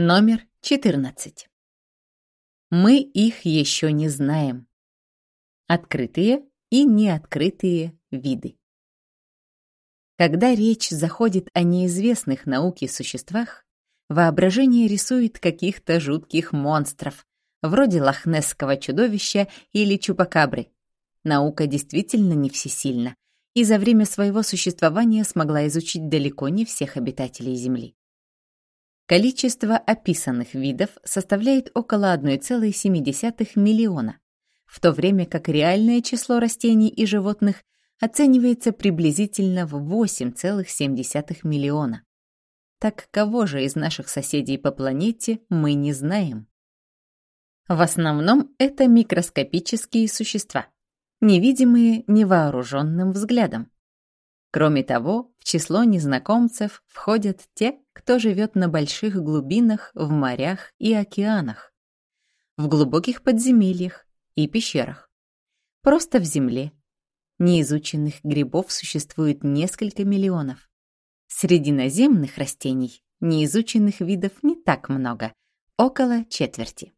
Номер 14. Мы их еще не знаем. Открытые и неоткрытые виды. Когда речь заходит о неизвестных науке существах, воображение рисует каких-то жутких монстров, вроде лохнесского чудовища или чупакабры. Наука действительно не всесильна, и за время своего существования смогла изучить далеко не всех обитателей Земли. Количество описанных видов составляет около 1,7 миллиона, в то время как реальное число растений и животных оценивается приблизительно в 8,7 миллиона. Так кого же из наших соседей по планете мы не знаем? В основном это микроскопические существа, невидимые невооруженным взглядом. Кроме того, в число незнакомцев входят те, кто живет на больших глубинах в морях и океанах, в глубоких подземельях и пещерах, просто в земле. Неизученных грибов существует несколько миллионов. Среди наземных растений неизученных видов не так много, около четверти.